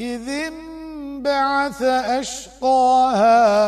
إذ انبعث أشقاها